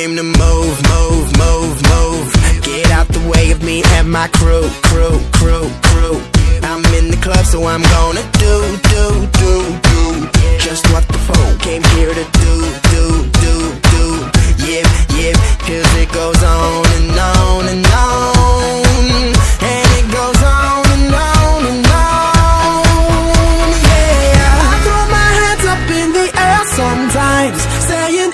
time to move, move, move, move. Get out the way of me and my crew, crew, crew, crew. I'm in the club, so I'm gonna do, do, do, do. Just what the phone came here to do, do, do, do. Yep, yep, cause it goes on and on and on. And it goes on and on and on. Yeah, I throw my hands up in the air sometimes, saying,